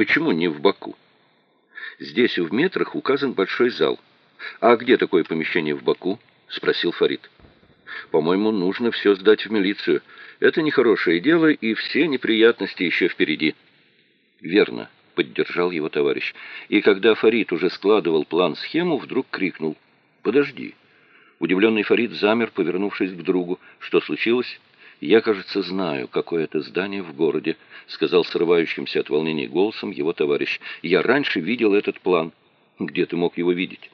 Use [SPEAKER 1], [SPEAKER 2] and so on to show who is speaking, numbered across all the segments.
[SPEAKER 1] Почему не в Баку? Здесь в метрах указан большой зал. А где такое помещение в Баку? Спросил Фарид. По-моему, нужно все сдать в милицию. Это нехорошее дело, и все неприятности еще впереди. Верно, поддержал его товарищ. И когда Фарид уже складывал план-схему, вдруг крикнул. Подожди. Удивленный Фарид замер, повернувшись к другу. Что случилось? «Я, кажется, знаю, какое это здание в городе», — сказал срывающимся от волнения голосом его товарищ. «Я раньше видел этот план». «Где ты мог его видеть?»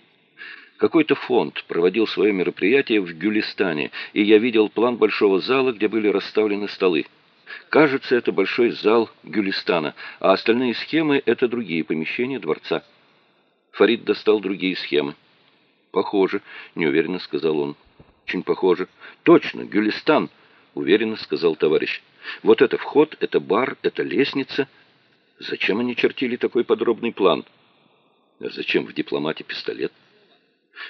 [SPEAKER 1] Какой-то фонд проводил свое мероприятие в Гюлистане, и я видел план большого зала, где были расставлены столы. Кажется, это большой зал Гюлистана, а остальные схемы — это другие помещения дворца. Фарид достал другие схемы. «Похоже», — неуверенно сказал он. «Очень похоже». «Точно, Гюлистан», — уверенно сказал товарищ. «Вот это вход, это бар, это лестница. Зачем они чертили такой подробный план?» «А зачем в дипломате пистолет?»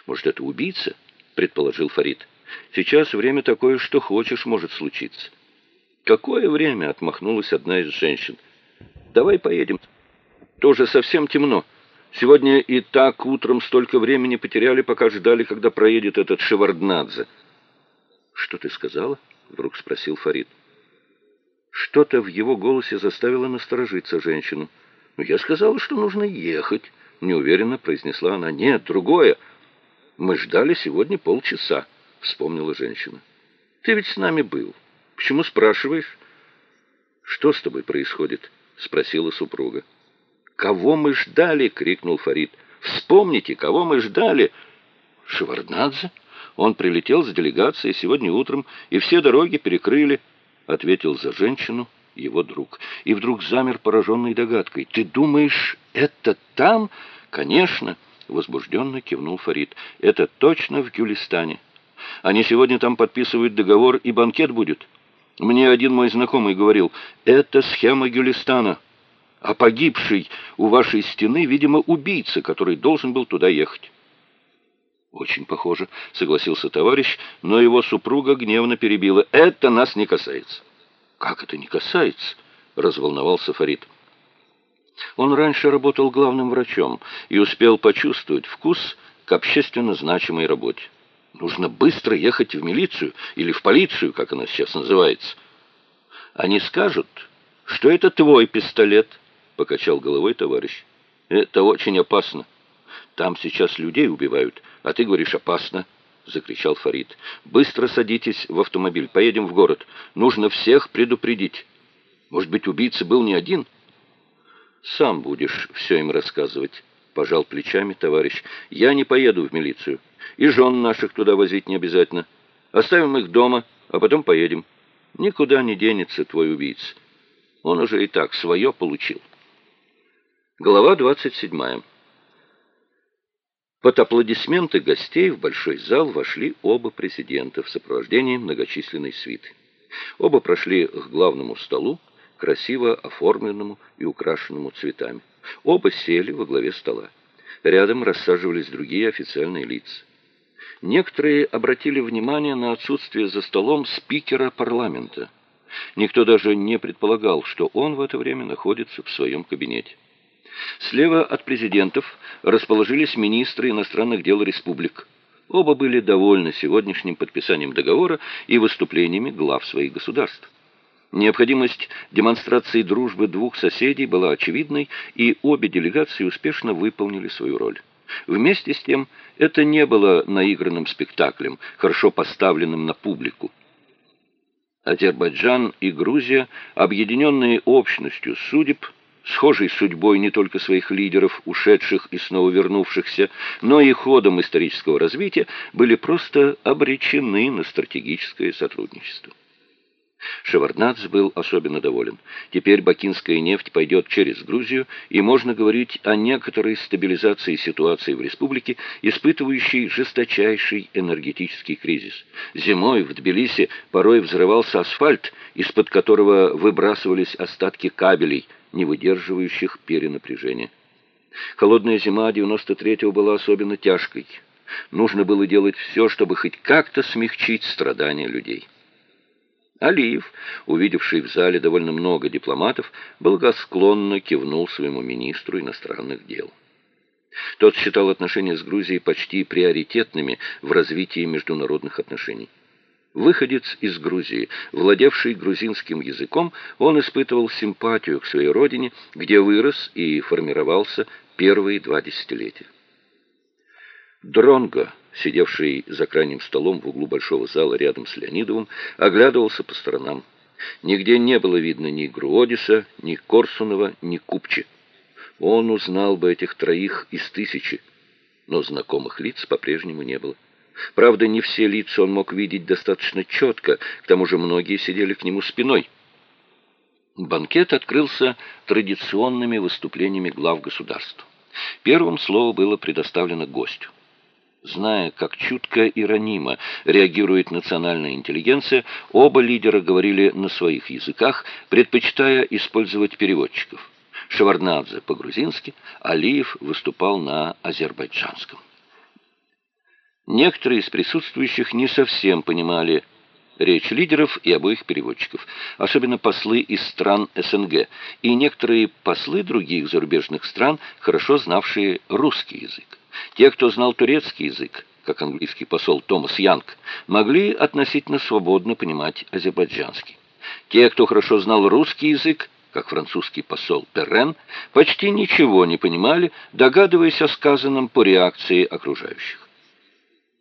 [SPEAKER 1] «Может, это убийца?» — предположил Фарид. «Сейчас время такое, что хочешь, может случиться». «Какое время?» — отмахнулась одна из женщин. «Давай поедем. Тоже совсем темно». Сегодня и так утром столько времени потеряли, пока ждали, когда проедет этот Шеварднадзе. «Что ты сказала?» — вдруг спросил Фарид. Что-то в его голосе заставило насторожиться женщину. «Ну, я сказала, что нужно ехать», — неуверенно произнесла она. «Нет, другое. Мы ждали сегодня полчаса», — вспомнила женщина. «Ты ведь с нами был. Почему спрашиваешь?» «Что с тобой происходит?» — спросила супруга. «Кого мы ждали?» — крикнул Фарид. «Вспомните, кого мы ждали!» «Шеварднадзе? Он прилетел с делегацией сегодня утром, и все дороги перекрыли», — ответил за женщину его друг. И вдруг замер пораженной догадкой. «Ты думаешь, это там?» «Конечно!» — возбужденно кивнул Фарид. «Это точно в Гюлистане. Они сегодня там подписывают договор, и банкет будет. Мне один мой знакомый говорил, это схема Гюлистана» а погибший у вашей стены, видимо, убийца, который должен был туда ехать. Очень похоже, согласился товарищ, но его супруга гневно перебила. Это нас не касается. Как это не касается? разволновался Фарид. Он раньше работал главным врачом и успел почувствовать вкус к общественно значимой работе. Нужно быстро ехать в милицию или в полицию, как она сейчас называется. Они скажут, что это твой пистолет, — покачал головой товарищ. «Это очень опасно. Там сейчас людей убивают, а ты говоришь «опасно», — закричал Фарид. «Быстро садитесь в автомобиль, поедем в город. Нужно всех предупредить. Может быть, убийца был не один?» «Сам будешь все им рассказывать», — пожал плечами товарищ. «Я не поеду в милицию. И жен наших туда возить не обязательно. Оставим их дома, а потом поедем. Никуда не денется твой убийца. Он уже и так свое получил». Глава 27. Под аплодисменты гостей в большой зал вошли оба президента в сопровождении многочисленной свиты. Оба прошли к главному столу, красиво оформленному и украшенному цветами. Оба сели во главе стола. Рядом рассаживались другие официальные лица. Некоторые обратили внимание на отсутствие за столом спикера парламента. Никто даже не предполагал, что он в это время находится в своем кабинете. Слева от президентов расположились министры иностранных дел республик. Оба были довольны сегодняшним подписанием договора и выступлениями глав своих государств. Необходимость демонстрации дружбы двух соседей была очевидной, и обе делегации успешно выполнили свою роль. Вместе с тем, это не было наигранным спектаклем, хорошо поставленным на публику. Азербайджан и Грузия, объединенные общностью судеб, схожей судьбой не только своих лидеров, ушедших и снова вернувшихся, но и ходом исторического развития, были просто обречены на стратегическое сотрудничество. Шеварднадзе был особенно доволен. Теперь бакинская нефть пойдет через Грузию, и можно говорить о некоторой стабилизации ситуации в республике, испытывающей жесточайший энергетический кризис. Зимой в Тбилиси порой взрывался асфальт, из-под которого выбрасывались остатки кабелей, не выдерживающих перенапряжения. Холодная зима 93-го была особенно тяжкой. Нужно было делать все, чтобы хоть как-то смягчить страдания людей. Алиев, увидевший в зале довольно много дипломатов, благосклонно кивнул своему министру иностранных дел. Тот считал отношения с Грузией почти приоритетными в развитии международных отношений. Выходец из Грузии, владевший грузинским языком, он испытывал симпатию к своей родине, где вырос и формировался первые два десятилетия. Дронго, сидевший за крайним столом в углу большого зала рядом с Леонидовым, оглядывался по сторонам. Нигде не было видно ни Груодиса, ни Корсунова, ни Купчи. Он узнал бы этих троих из тысячи, но знакомых лиц по-прежнему не было. Правда, не все лица он мог видеть достаточно четко, к тому же многие сидели к нему спиной. Банкет открылся традиционными выступлениями глав государств. Первым слово было предоставлено гостю. Зная, как чутко и ранимо реагирует национальная интеллигенция, оба лидера говорили на своих языках, предпочитая использовать переводчиков. Шеварднадзе по-грузински, Алиев выступал на азербайджанском. Некоторые из присутствующих не совсем понимали речь лидеров и обоих переводчиков, особенно послы из стран СНГ и некоторые послы других зарубежных стран, хорошо знавшие русский язык. Те, кто знал турецкий язык, как английский посол Томас Янг, могли относительно свободно понимать азербайджанский. Те, кто хорошо знал русский язык, как французский посол Перрен, почти ничего не понимали, догадываясь о сказанном по реакции окружающих.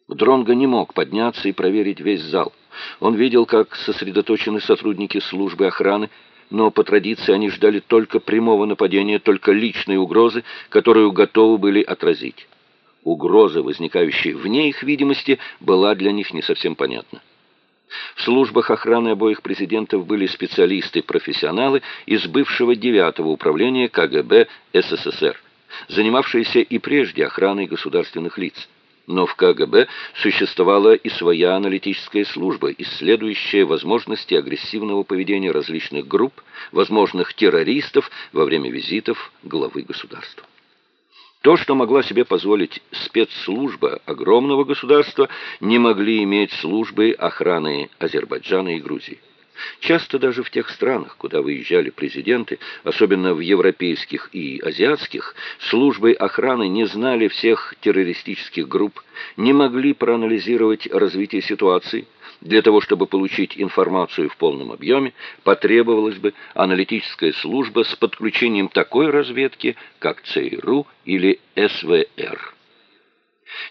[SPEAKER 1] Дронго не мог подняться и проверить весь зал. Он видел, как сосредоточены сотрудники службы охраны, но по традиции они ждали только прямого нападения, только личной угрозы, которую готовы были отразить. Угроза, возникающая вне их видимости, была для них не совсем понятна. В службах охраны обоих президентов были специалисты-профессионалы из бывшего девятого управления КГБ СССР, занимавшиеся и прежде охраной государственных лиц. Но в КГБ существовала и своя аналитическая служба, исследующая возможности агрессивного поведения различных групп, возможных террористов во время визитов главы государства. То, что могла себе позволить спецслужба огромного государства, не могли иметь службы охраны Азербайджана и Грузии. Часто даже в тех странах, куда выезжали президенты, особенно в европейских и азиатских, службы охраны не знали всех террористических групп, не могли проанализировать развитие ситуации, для того, чтобы получить информацию в полном объеме, потребовалась бы аналитическая служба с подключением такой разведки, как ЦРУ или СВР.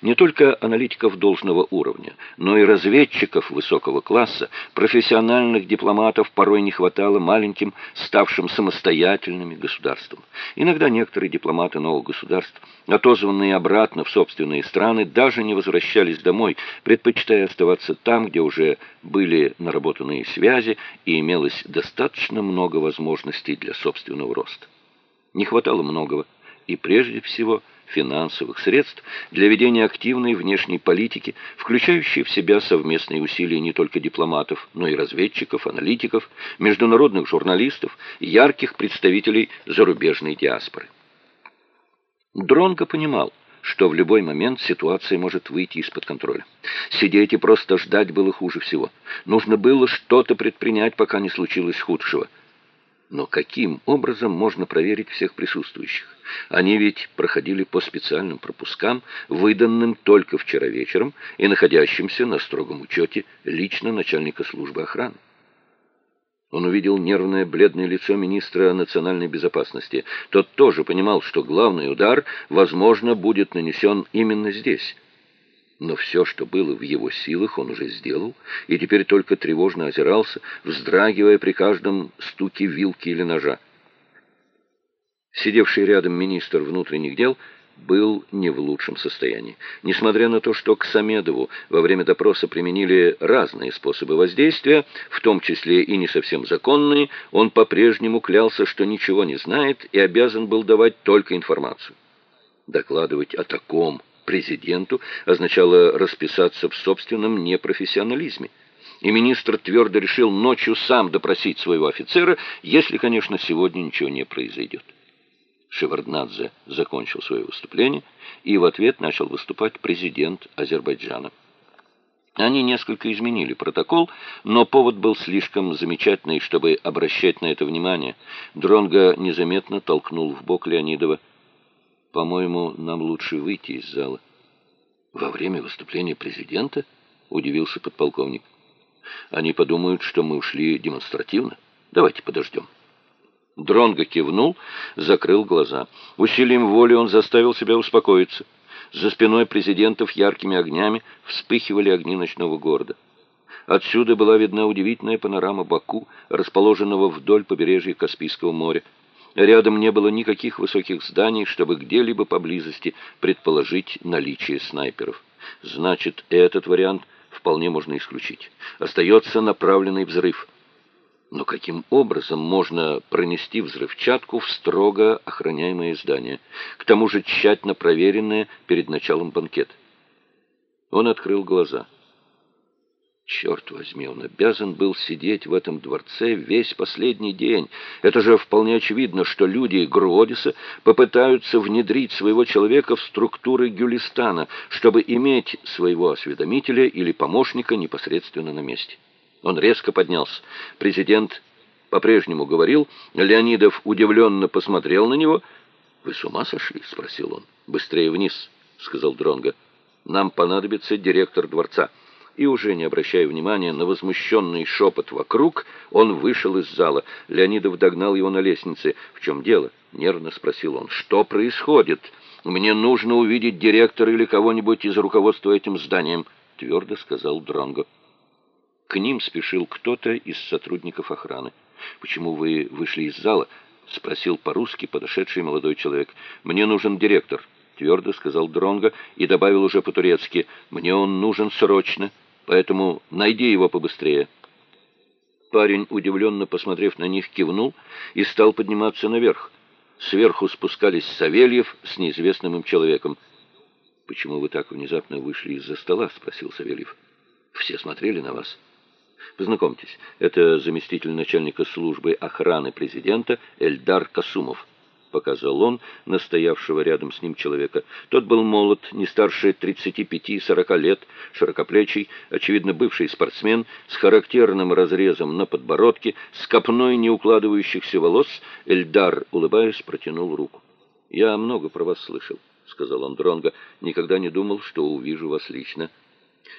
[SPEAKER 1] Не только аналитиков должного уровня, но и разведчиков высокого класса, профессиональных дипломатов порой не хватало маленьким, ставшим самостоятельными государствам. Иногда некоторые дипломаты новых государств, отозванные обратно в собственные страны, даже не возвращались домой, предпочитая оставаться там, где уже были наработанные связи и имелось достаточно много возможностей для собственного роста. Не хватало многого, и прежде всего – финансовых средств для ведения активной внешней политики, включающей в себя совместные усилия не только дипломатов, но и разведчиков, аналитиков, международных журналистов, ярких представителей зарубежной диаспоры. Дронго понимал, что в любой момент ситуация может выйти из-под контроля. Сидеть и просто ждать было хуже всего. Нужно было что-то предпринять, пока не случилось худшего – но каким образом можно проверить всех присутствующих? Они ведь проходили по специальным пропускам, выданным только вчера вечером и находящимся на строгом учете лично начальника службы охраны. Он увидел нервное бледное лицо министра национальной безопасности. Тот тоже понимал, что главный удар, возможно, будет нанесен именно здесь, но все, что было в его силах, он уже сделал, и теперь только тревожно озирался, вздрагивая при каждом стуке вилки или ножа. Сидевший рядом министр внутренних дел был не в лучшем состоянии. Несмотря на то, что к Самедову во время допроса применили разные способы воздействия, в том числе и не совсем законные, он по-прежнему клялся, что ничего не знает и обязан был давать только информацию. Докладывать о таком президенту означало расписаться в собственном непрофессионализме. И министр твердо решил ночью сам допросить своего офицера, если, конечно, сегодня ничего не произойдет. Шеварднадзе закончил свое выступление, и в ответ начал выступать президент Азербайджана. Они несколько изменили протокол, но повод был слишком замечательный, чтобы обращать на это внимание. Дронго незаметно толкнул в бок Леонидова. «По-моему, нам лучше выйти из зала». «Во время выступления президента?» — удивился подполковник. «Они подумают, что мы ушли демонстративно. Давайте подождем». Дронго кивнул, закрыл глаза. Усилием воли он заставил себя успокоиться. За спиной президентов яркими огнями вспыхивали огни ночного города. Отсюда была видна удивительная панорама Баку, расположенного вдоль побережья Каспийского моря. Рядом не было никаких высоких зданий, чтобы где-либо поблизости предположить наличие снайперов. Значит, этот вариант вполне можно исключить. Остается направленный взрыв. Но каким образом можно пронести взрывчатку в строго охраняемое здание, к тому же тщательно проверенное перед началом банкета? Он открыл глаза. Черт возьми, он обязан был сидеть в этом дворце весь последний день. Это же вполне очевидно, что люди Гродиса попытаются внедрить своего человека в структуры Гюлистана, чтобы иметь своего осведомителя или помощника непосредственно на месте. Он резко поднялся. Президент по-прежнему говорил. Леонидов удивленно посмотрел на него. «Вы с ума сошли?» — спросил он. «Быстрее вниз», — сказал Дронго. «Нам понадобится директор дворца». И уже не обращая внимания на возмущенный шепот вокруг, он вышел из зала. Леонидов догнал его на лестнице. «В чем дело?» — нервно спросил он. «Что происходит? Мне нужно увидеть директора или кого-нибудь из руководства этим зданием», — твердо сказал Дронго. К ним спешил кто-то из сотрудников охраны. «Почему вы вышли из зала?» — спросил по-русски подошедший молодой человек. «Мне нужен директор», — твердо сказал Дронго и добавил уже по-турецки. «Мне он нужен срочно, поэтому найди его побыстрее». Парень, удивленно посмотрев на них, кивнул и стал подниматься наверх. Сверху спускались Савельев с неизвестным им человеком. «Почему вы так внезапно вышли из-за стола?» — спросил Савельев. «Все смотрели на вас». Познакомьтесь, это заместитель начальника службы охраны президента Эльдар Касумов. Показал он настоявшего рядом с ним человека. Тот был молод, не старше 35-40 лет, широкоплечий, очевидно бывший спортсмен, с характерным разрезом на подбородке, с копной неукладывающихся волос. Эльдар, улыбаясь, протянул руку. «Я много про вас слышал», — сказал он Дронго. «Никогда не думал, что увижу вас лично.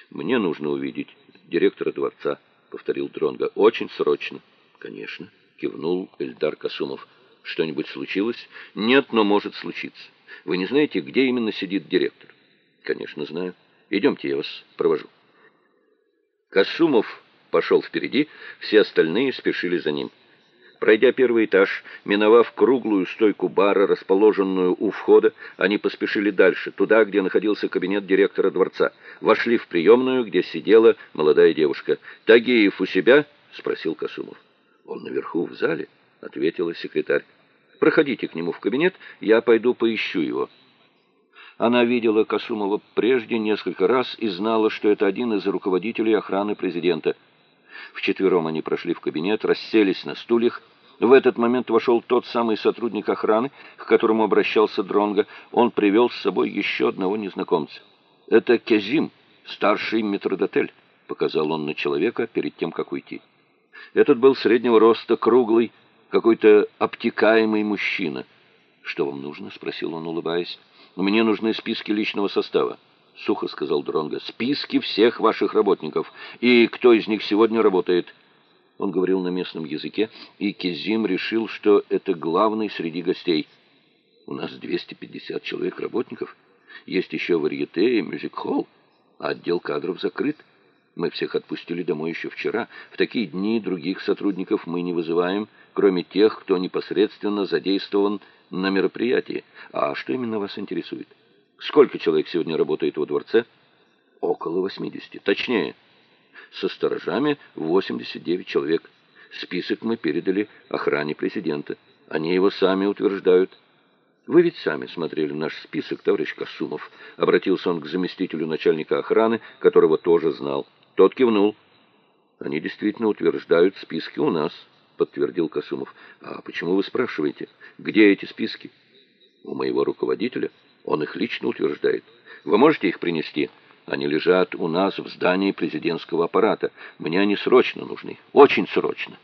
[SPEAKER 1] Мне нужно увидеть директора дворца». — повторил Дронга. «Очень срочно». «Конечно», — кивнул Эльдар Касумов. «Что-нибудь случилось?» «Нет, но может случиться. Вы не знаете, где именно сидит директор?» «Конечно, знаю. Идемте, я вас провожу». Касумов пошел впереди, все остальные спешили за ним. Пройдя первый этаж, миновав круглую стойку бара, расположенную у входа, они поспешили дальше, туда, где находился кабинет директора дворца. Вошли в приемную, где сидела молодая девушка. «Тагиев у себя?» — спросил Касумов. «Он наверху, в зале», — ответила секретарь. «Проходите к нему в кабинет, я пойду поищу его». Она видела Касумова прежде несколько раз и знала, что это один из руководителей охраны президента — Вчетвером они прошли в кабинет, расселись на стульях. В этот момент вошел тот самый сотрудник охраны, к которому обращался Дронга. Он привел с собой еще одного незнакомца. «Это Кезим, старший метродотель», — показал он на человека перед тем, как уйти. Этот был среднего роста, круглый, какой-то обтекаемый мужчина. «Что вам нужно?» — спросил он, улыбаясь. «Мне нужны списки личного состава». — сухо сказал Дронго. «Списки всех ваших работников. И кто из них сегодня работает?» Он говорил на местном языке, и Кизим решил, что это главный среди гостей. «У нас 250 человек работников. Есть еще варьете и мюзик-холл, а отдел кадров закрыт. Мы всех отпустили домой еще вчера. В такие дни других сотрудников мы не вызываем, кроме тех, кто непосредственно задействован на мероприятии. А что именно вас интересует?» Сколько человек сегодня работает во дворце? Около 80. Точнее, со сторожами 89 человек. Список мы передали охране президента. Они его сами утверждают. Вы ведь сами смотрели наш список, товарищ Касумов. Обратился он к заместителю начальника охраны, которого тоже знал. Тот кивнул. Они действительно утверждают списки у нас, подтвердил Касумов. А почему вы спрашиваете, где эти списки? У моего руководителя. Он их лично утверждает. Вы можете их принести? Они лежат у нас в здании президентского аппарата. Мне они срочно нужны, очень срочно.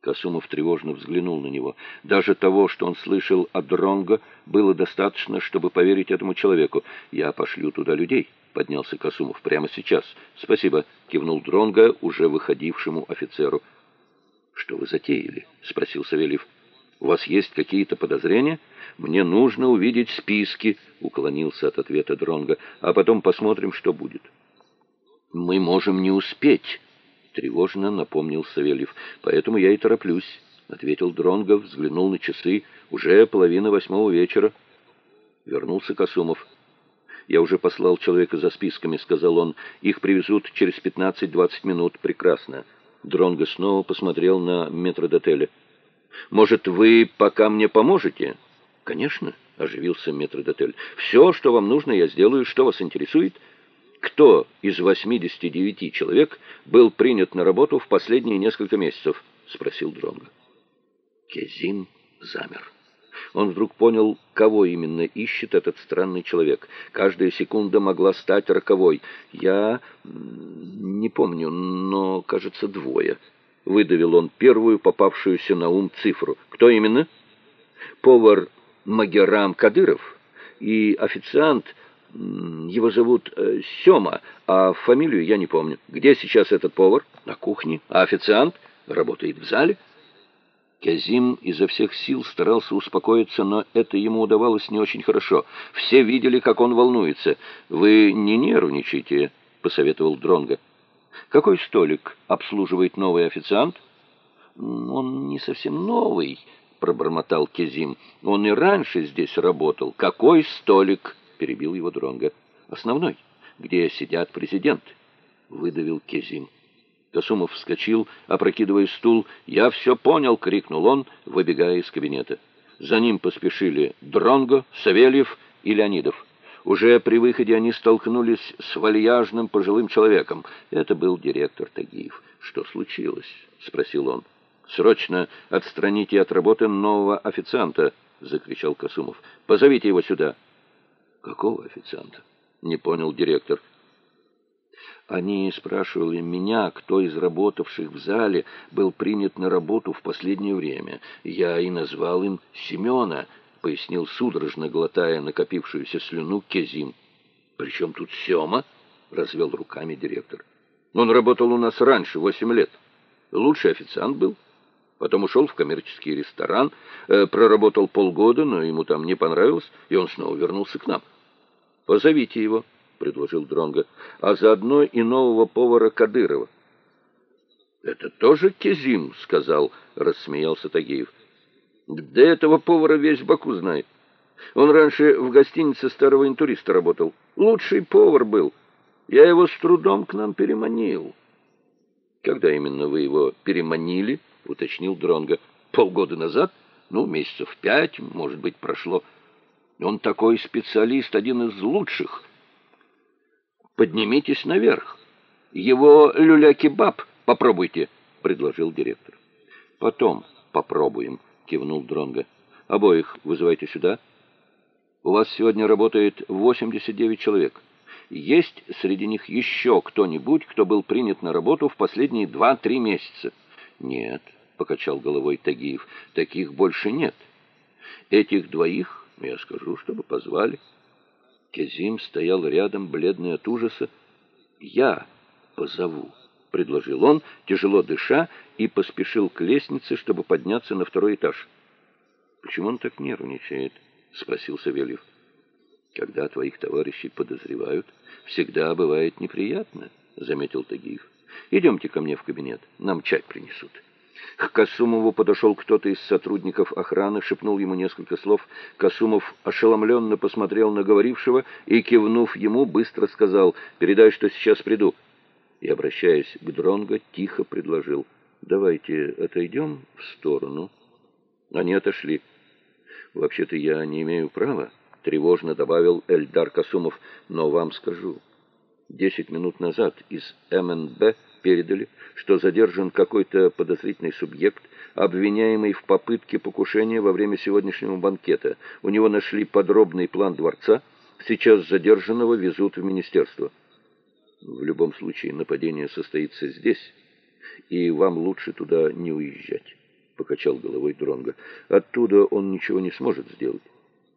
[SPEAKER 1] Касумов тревожно взглянул на него. Даже того, что он слышал от Дронга, было достаточно, чтобы поверить этому человеку. «Я пошлю туда людей», — поднялся Касумов, — «прямо сейчас». «Спасибо», — кивнул Дронга уже выходившему офицеру. «Что вы затеяли?» — спросил Савельев. «У вас есть какие-то подозрения? Мне нужно увидеть списки», — уклонился от ответа Дронга, «а потом посмотрим, что будет». «Мы можем не успеть», тревожно напомнил Савельев. Поэтому я и тороплюсь, ответил Дронгов, взглянул на часы. Уже половина восьмого вечера. Вернулся Косумов. Я уже послал человека за списками, сказал он. Их привезут через 15-20 минут. Прекрасно. Дронго снова посмотрел на метродотеля. Может, вы пока мне поможете? Конечно, оживился метродотель. Все, что вам нужно, я сделаю. Что вас интересует? Кто из 89 человек был принят на работу в последние несколько месяцев? спросил Дронго. Кезим замер. Он вдруг понял, кого именно ищет этот странный человек. Каждая секунда могла стать роковой. Я не помню, но, кажется, двое. Выдавил он первую попавшуюся на ум цифру. Кто именно? Повар Магерам Кадыров и официант его зовут э, Сёма, а фамилию я не помню. Где сейчас этот повар? На кухне. А официант? Работает в зале. Казим изо всех сил старался успокоиться, но это ему удавалось не очень хорошо. Все видели, как он волнуется. «Вы не нервничайте», — посоветовал Дронга. «Какой столик обслуживает новый официант?» «Он не совсем новый», — пробормотал Кезим. «Он и раньше здесь работал. Какой столик?» перебил его Дронга. Основной, где сидят президенты, выдавил Кезим. Косумов вскочил, опрокидывая стул. «Я все понял!» — крикнул он, выбегая из кабинета. За ним поспешили Дронго, Савельев и Леонидов. Уже при выходе они столкнулись с вальяжным пожилым человеком. Это был директор Тагиев. «Что случилось?» — спросил он. «Срочно отстраните от работы нового официанта!» — закричал Косумов. «Позовите его сюда!» Какого официанта? Не понял директор. Они спрашивали меня, кто из работавших в зале был принят на работу в последнее время. Я и назвал им Семена, пояснил судорожно, глотая накопившуюся слюну Кезим. «Причем тут Сема?» — развел руками директор. «Он работал у нас раньше, восемь лет. Лучший официант был. Потом ушел в коммерческий ресторан, э, проработал полгода, но ему там не понравилось, и он снова вернулся к нам. «Позовите его», — предложил Дронга, «а заодно и нового повара Кадырова». «Это тоже Кезим», — сказал, — рассмеялся Тагиев. «Да этого повара весь Баку знает. Он раньше в гостинице старого интуриста работал. Лучший повар был. Я его с трудом к нам переманил». «Когда именно вы его переманили?» — уточнил Дронга. «Полгода назад? Ну, месяцев пять, может быть, прошло. Он такой специалист, один из лучших. Поднимитесь наверх. Его люля-кебаб попробуйте», — предложил директор. «Потом попробуем», — кивнул Дронга. «Обоих вызывайте сюда. У вас сегодня работает 89 человек». Есть среди них еще кто-нибудь, кто был принят на работу в последние два-три месяца? Нет, покачал головой Тагиев, таких больше нет. Этих двоих я скажу, чтобы позвали. Кезим стоял рядом, бледный от ужаса. Я позову, предложил он, тяжело дыша, и поспешил к лестнице, чтобы подняться на второй этаж. Почему он так нервничает? спросил Савельев. Когда твоих товарищей подозревают, всегда бывает неприятно, заметил Тагиев. Идемте ко мне в кабинет, нам чай принесут. К Касумову подошел кто-то из сотрудников охраны, шепнул ему несколько слов. Касумов ошеломленно посмотрел на говорившего и, кивнув ему, быстро сказал «Передай, что сейчас приду». И, обращаясь к Дронго, тихо предложил «Давайте отойдем в сторону». Они отошли. «Вообще-то я не имею права», — тревожно добавил Эльдар Касумов. «Но вам скажу. Десять минут назад из МНБ передали, что задержан какой-то подозрительный субъект, обвиняемый в попытке покушения во время сегодняшнего банкета. У него нашли подробный план дворца. Сейчас задержанного везут в министерство». В любом случае нападение состоится здесь, и вам лучше туда не уезжать, покачал головой Дронга. Оттуда он ничего не сможет сделать.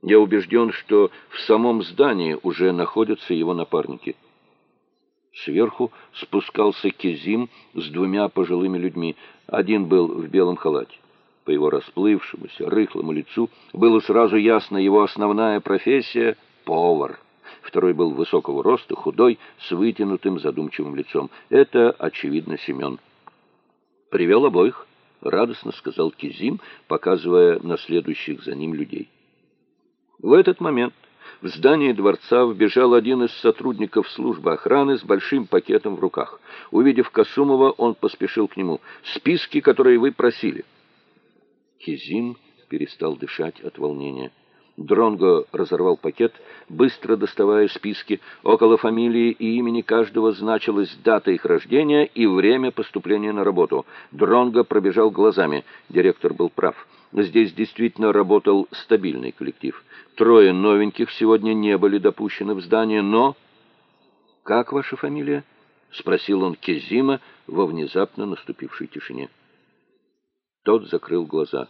[SPEAKER 1] Я убежден, что в самом здании уже находятся его напарники. Сверху спускался Кезим с двумя пожилыми людьми. Один был в белом халате. По его расплывшемуся, рыхлому лицу было сразу ясно его основная профессия — повар. Второй был высокого роста, худой, с вытянутым задумчивым лицом. Это, очевидно, Семен. «Привел обоих», — радостно сказал Кизим, показывая на следующих за ним людей. В этот момент в здание дворца вбежал один из сотрудников службы охраны с большим пакетом в руках. Увидев Касумова, он поспешил к нему. «Списки, которые вы просили». Кизим перестал дышать от волнения. Дронго разорвал пакет, быстро доставая списки. Около фамилии и имени каждого значилась дата их рождения и время поступления на работу. Дронго пробежал глазами. Директор был прав. Здесь действительно работал стабильный коллектив. Трое новеньких сегодня не были допущены в здание, но... «Как ваша фамилия?» — спросил он Кезима во внезапно наступившей тишине. Тот закрыл глаза.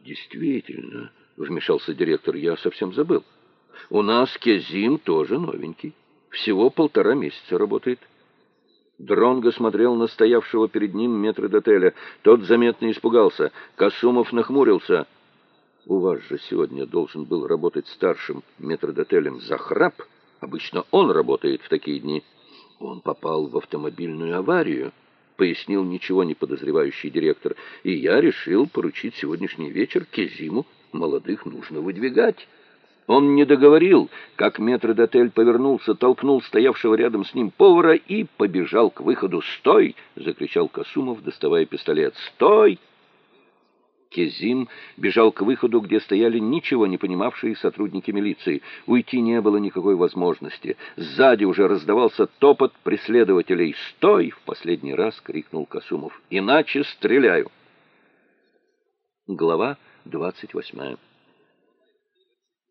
[SPEAKER 1] «Действительно...» — вмешался директор, — я совсем забыл. У нас Кезим тоже новенький. Всего полтора месяца работает. Дронго смотрел на стоявшего перед ним метрдотеля. Тот заметно испугался. Косумов нахмурился. «У вас же сегодня должен был работать старшим метрдотелем Захрап. Обычно он работает в такие дни. Он попал в автомобильную аварию» пояснил ничего не подозревающий директор, и я решил поручить сегодняшний вечер Кезиму Молодых нужно выдвигать. Он не договорил, как метрдотель повернулся, толкнул стоявшего рядом с ним повара и побежал к выходу. «Стой!» — закричал Касумов, доставая пистолет. «Стой!» Кезим бежал к выходу, где стояли ничего не понимавшие сотрудники милиции. Уйти не было никакой возможности. Сзади уже раздавался топот преследователей. «Стой!» — в последний раз крикнул Касумов. «Иначе стреляю!» Глава 28.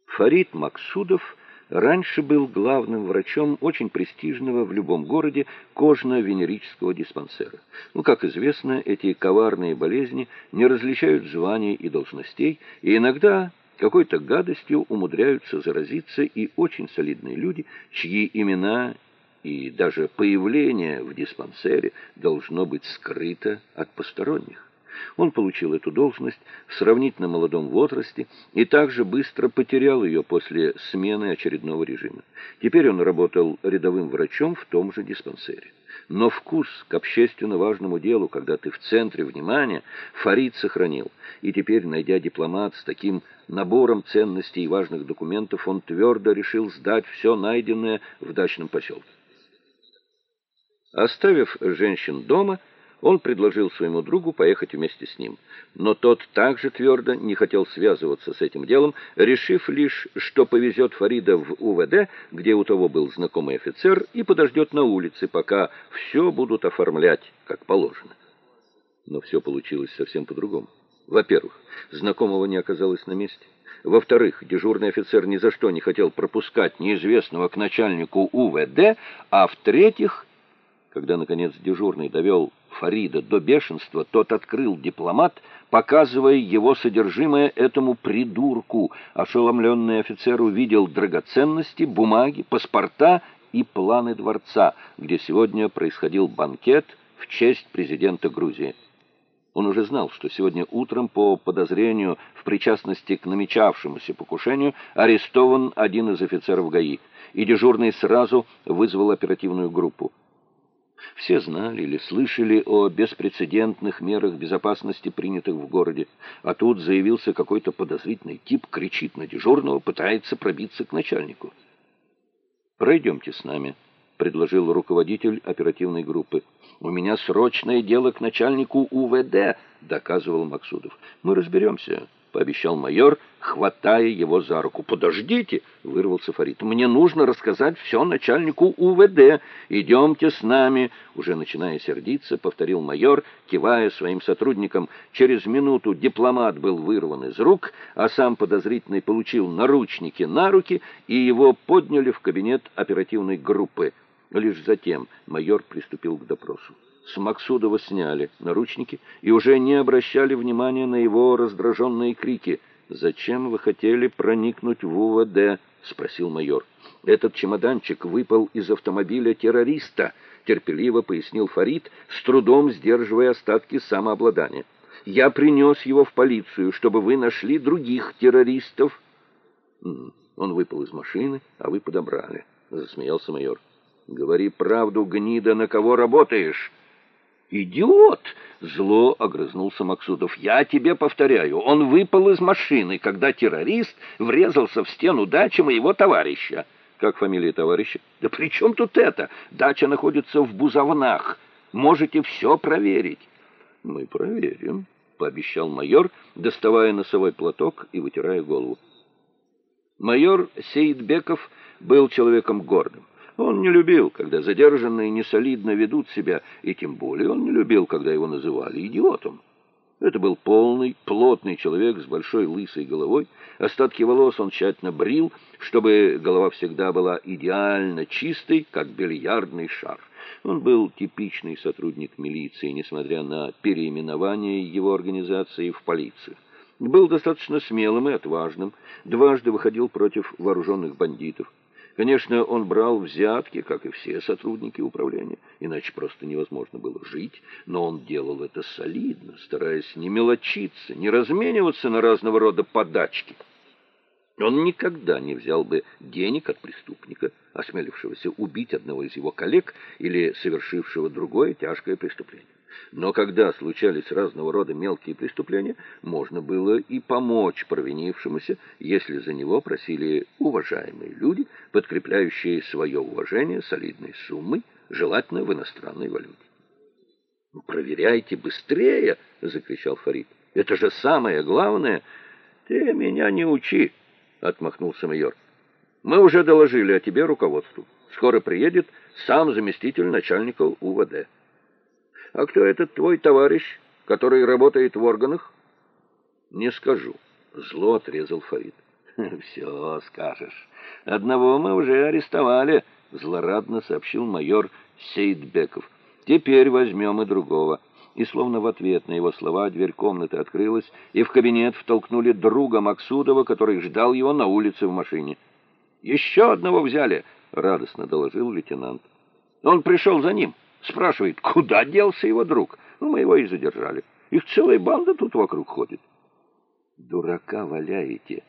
[SPEAKER 1] Фарид Максудов раньше был главным врачом очень престижного в любом городе кожно-венерического диспансера. Ну, как известно, эти коварные болезни не различают званий и должностей, и иногда какой-то гадостью умудряются заразиться и очень солидные люди, чьи имена и даже появление в диспансере должно быть скрыто от посторонних. Он получил эту должность в сравнительно молодом возрасте и также быстро потерял ее после смены очередного режима. Теперь он работал рядовым врачом в том же диспансере. Но вкус к общественно важному делу, когда ты в центре внимания, Фарид сохранил. И теперь, найдя дипломат с таким набором ценностей и важных документов, он твердо решил сдать все найденное в дачном поселке. Оставив женщин дома, он предложил своему другу поехать вместе с ним, но тот также твердо не хотел связываться с этим делом, решив лишь, что повезет Фарида в УВД, где у того был знакомый офицер, и подождет на улице, пока все будут оформлять, как положено. Но все получилось совсем по-другому. Во-первых, знакомого не оказалось на месте. Во-вторых, дежурный офицер ни за что не хотел пропускать неизвестного к начальнику УВД, а в-третьих, когда, наконец, дежурный довел Фарида до бешенства, тот открыл дипломат, показывая его содержимое этому придурку. Ошеломленный офицер увидел драгоценности, бумаги, паспорта и планы дворца, где сегодня происходил банкет в честь президента Грузии. Он уже знал, что сегодня утром по подозрению в причастности к намечавшемуся покушению арестован один из офицеров ГАИ, и дежурный сразу вызвал оперативную группу. Все знали или слышали о беспрецедентных мерах безопасности, принятых в городе. А тут заявился какой-то подозрительный тип, кричит на дежурного, пытается пробиться к начальнику. «Пройдемте с нами», — предложил руководитель оперативной группы. «У меня срочное дело к начальнику УВД», — доказывал Максудов. «Мы разберемся». — пообещал майор, хватая его за руку. «Подождите!» — вырвался Фарид. «Мне нужно рассказать все начальнику УВД. Идемте с нами!» Уже начиная сердиться, повторил майор, кивая своим сотрудникам. Через минуту дипломат был вырван из рук, а сам подозрительный получил наручники на руки, и его подняли в кабинет оперативной группы. Лишь затем майор приступил к допросу. С Максудова сняли наручники и уже не обращали внимания на его раздраженные крики. «Зачем вы хотели проникнуть в УВД?» — спросил майор. «Этот чемоданчик выпал из автомобиля террориста», — терпеливо пояснил Фарид, с трудом сдерживая остатки самообладания. «Я принес его в полицию, чтобы вы нашли других террористов». «Он выпал из машины, а вы подобрали», — засмеялся майор. «Говори правду, гнида, на кого работаешь?» «Идиот!» — зло огрызнулся Максудов. «Я тебе повторяю, он выпал из машины, когда террорист врезался в стену дачи моего товарища». «Как фамилия товарища?» «Да при чем тут это? Дача находится в Бузовнах. Можете все проверить». «Мы проверим», — пообещал майор, доставая носовой платок и вытирая голову. Майор Сейдбеков был человеком гордым. Он не любил, когда задержанные несолидно ведут себя, и тем более он не любил, когда его называли идиотом. Это был полный, плотный человек с большой лысой головой. Остатки волос он тщательно брил, чтобы голова всегда была идеально чистой, как бильярдный шар. Он был типичный сотрудник милиции, несмотря на переименование его организации в полицию. Был достаточно смелым и отважным, дважды выходил против вооруженных бандитов. Конечно, он брал взятки, как и все сотрудники управления, иначе просто невозможно было жить, но он делал это солидно, стараясь не мелочиться, не размениваться на разного рода подачки. Он никогда не взял бы денег от преступника, осмелившегося убить одного из его коллег или совершившего другое тяжкое преступление. Но когда случались разного рода мелкие преступления, можно было и помочь провинившемуся, если за него просили уважаемые люди, подкрепляющие свое уважение солидной суммой, желательно в иностранной валюте. «Ну, «Проверяйте быстрее!» — закричал Фарид. «Это же самое главное!» «Ты меня не учи!» — отмахнулся майор. «Мы уже доложили о тебе руководству. Скоро приедет сам заместитель начальника УВД». А кто этот твой товарищ, который работает в органах? Не скажу. Зло отрезал Фарид. Все скажешь. Одного мы уже арестовали, злорадно сообщил майор Сейдбеков. Теперь возьмем и другого. И словно в ответ на его слова дверь комнаты открылась, и в кабинет втолкнули друга Максудова, который ждал его на улице в машине. «Еще одного взяли!» — радостно доложил лейтенант. «Он пришел за ним». Спрашивает, куда делся его друг? Ну, мы его и задержали. Их целая банда тут вокруг ходит. Дурака валяете,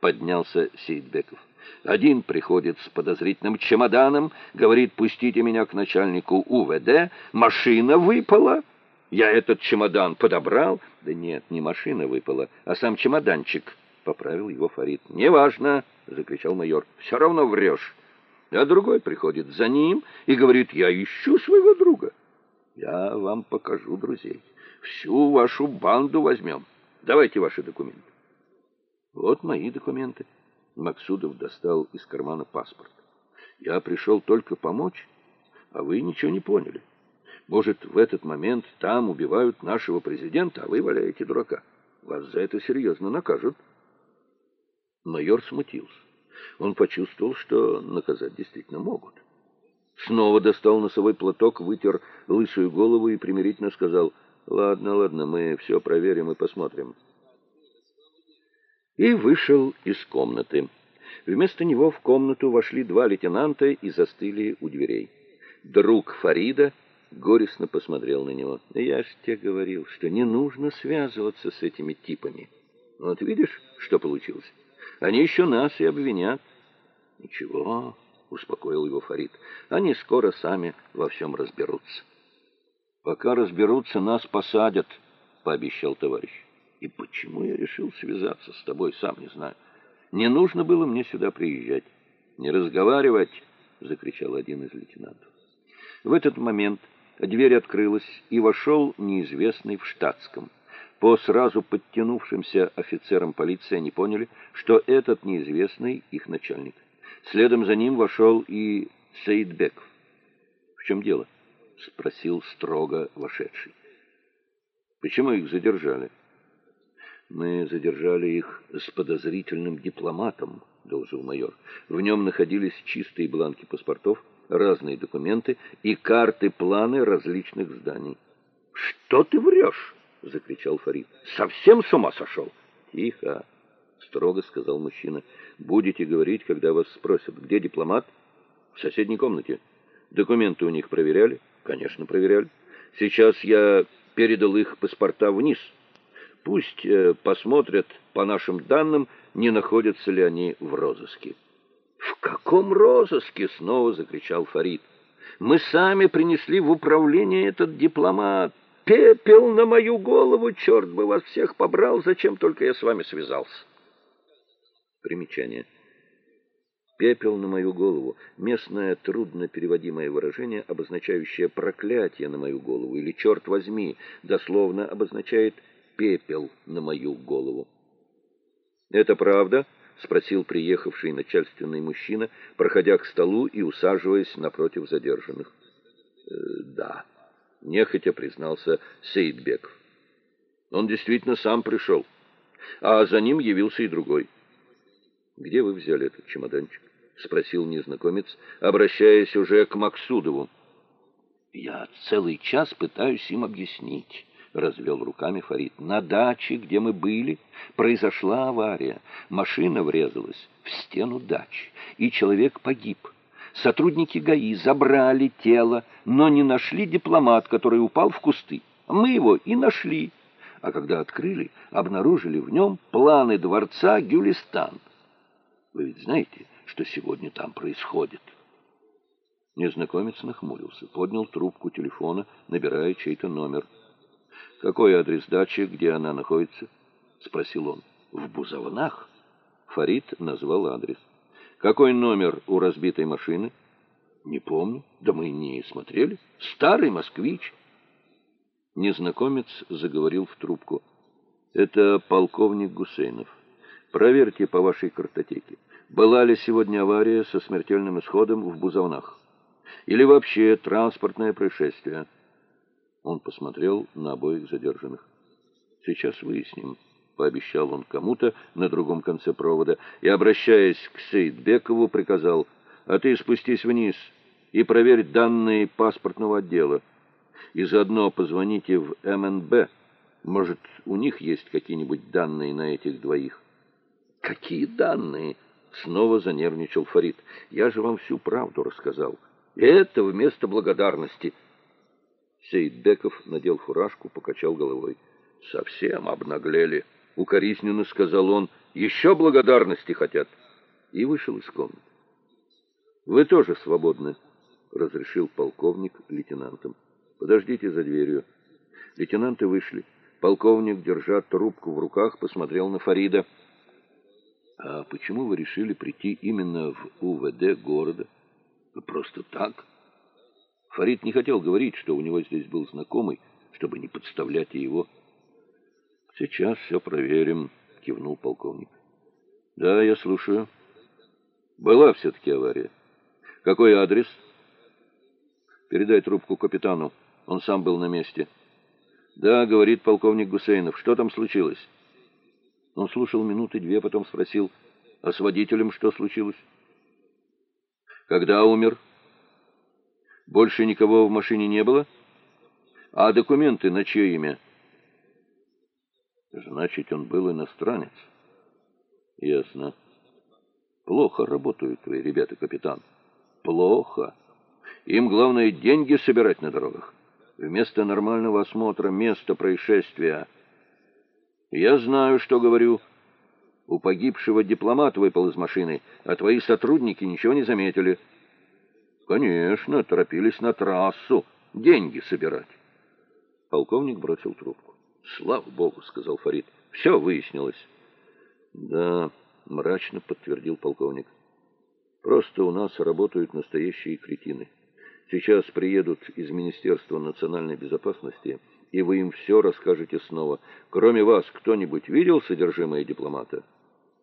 [SPEAKER 1] поднялся Сейдбеков. Один приходит с подозрительным чемоданом, говорит, пустите меня к начальнику УВД, машина выпала. Я этот чемодан подобрал. Да нет, не машина выпала, а сам чемоданчик, поправил его Фарид. Неважно, закричал майор, все равно врешь а другой приходит за ним и говорит, я ищу своего друга. Я вам покажу друзей. Всю вашу банду возьмем. Давайте ваши документы. Вот мои документы. Максудов достал из кармана паспорт. Я пришел только помочь, а вы ничего не поняли. Может, в этот момент там убивают нашего президента, а вы валяете дурака. Вас за это серьезно накажут. Майор смутился. Он почувствовал, что наказать действительно могут. Снова достал носовой платок, вытер лысую голову и примирительно сказал, «Ладно, ладно, мы все проверим и посмотрим». И вышел из комнаты. Вместо него в комнату вошли два лейтенанта и застыли у дверей. Друг Фарида горестно посмотрел на него. «Я ж тебе говорил, что не нужно связываться с этими типами. Вот видишь, что получилось?» Они еще нас и обвинят. Ничего, успокоил его Фарид. Они скоро сами во всем разберутся. Пока разберутся, нас посадят, пообещал товарищ. И почему я решил связаться с тобой, сам не знаю. Не нужно было мне сюда приезжать. Не разговаривать, закричал один из лейтенантов. В этот момент дверь открылась, и вошел неизвестный в штатском. По сразу подтянувшимся офицерам полиции они поняли, что этот неизвестный их начальник. Следом за ним вошел и Саидбеков. «В чем дело?» — спросил строго вошедший. «Почему их задержали?» «Мы задержали их с подозрительным дипломатом», — доложил майор. «В нем находились чистые бланки паспортов, разные документы и карты-планы различных зданий. «Что ты врешь?» — закричал Фарид. «Совсем с ума сошел?» «Тихо!» — строго сказал мужчина. «Будете говорить, когда вас спросят, где дипломат?» «В соседней комнате. Документы у них проверяли?» «Конечно, проверяли. Сейчас я передал их паспорта вниз. Пусть э, посмотрят по нашим данным, не находятся ли они в розыске». «В каком розыске?» — снова закричал Фарид. «Мы сами принесли в управление этот дипломат. Пепел на мою голову, черт бы вас всех побрал, зачем только я с вами связался?» Примечание. «Пепел на мою голову» — местное трудно переводимое выражение, обозначающее проклятие на мою голову, или «черт возьми», дословно обозначает «пепел на мою голову». «Это правда?» — спросил приехавший начальственный мужчина, проходя к столу и усаживаясь напротив задержанных. «Э, «Да», — нехотя признался Сейдбеков. «Он действительно сам пришел, а за ним явился и другой». «Где вы взяли этот чемоданчик?» — спросил незнакомец, обращаясь уже к Максудову. «Я целый час пытаюсь им объяснить». — развел руками Фарид. «На даче, где мы были, произошла авария. Машина врезалась в стену дачи, и человек погиб. Сотрудники ГАИ забрали тело, но не нашли дипломат, который упал в кусты. Мы его и нашли. А когда открыли, обнаружили в нем планы дворца Гюлистан. Вы ведь знаете, что сегодня там происходит?» Незнакомец нахмурился, поднял трубку телефона, набирая чей-то номер — «Какой адрес дачи, где она находится?» — спросил он. «В Бузовнах?» Фарид назвал адрес. «Какой номер у разбитой машины?» «Не помню. Да мы не смотрели. Старый москвич». Незнакомец заговорил в трубку. «Это полковник Гусейнов. Проверьте по вашей картотеке, была ли сегодня авария со смертельным исходом в Бузовнах? Или вообще транспортное происшествие?» Он посмотрел на обоих задержанных. «Сейчас выясним», — пообещал он кому-то на другом конце провода, и, обращаясь к Сейдбекову, приказал, «А ты спустись вниз и проверь данные паспортного отдела. И заодно позвоните в МНБ. Может, у них есть какие-нибудь данные на этих двоих?» «Какие данные?» — снова занервничал Фарид. «Я же вам всю правду рассказал. Это вместо благодарности». Сейдбеков надел фуражку, покачал головой. «Совсем обнаглели», — укоризненно сказал он. «Еще благодарности хотят». И вышел из комнаты. «Вы тоже свободны», — разрешил полковник лейтенантам. «Подождите за дверью». Лейтенанты вышли. Полковник, держа трубку в руках, посмотрел на Фарида. «А почему вы решили прийти именно в УВД города?» «Просто так». Фарид не хотел говорить, что у него здесь был знакомый, чтобы не подставлять его. «Сейчас все проверим», — кивнул полковник. «Да, я слушаю. Была все-таки авария. Какой адрес?» «Передай трубку капитану. Он сам был на месте». «Да», — говорит полковник Гусейнов. «Что там случилось?» Он слушал минуты две, потом спросил, «А с водителем что случилось?» «Когда умер?» Больше никого в машине не было? А документы на чье имя? Значит, он был иностранец. Ясно. Плохо работают твои ребята, капитан. Плохо. Им главное деньги собирать на дорогах. Вместо нормального осмотра места происшествия. Я знаю, что говорю. У погибшего дипломат выпал из машины, а твои сотрудники ничего не заметили. Конечно, торопились на трассу деньги собирать. Полковник бросил трубку. Слава богу, сказал Фарид. Все выяснилось. Да, мрачно подтвердил полковник. Просто у нас работают настоящие кретины. Сейчас приедут из Министерства национальной безопасности, и вы им все расскажете снова. Кроме вас, кто-нибудь видел содержимое дипломата?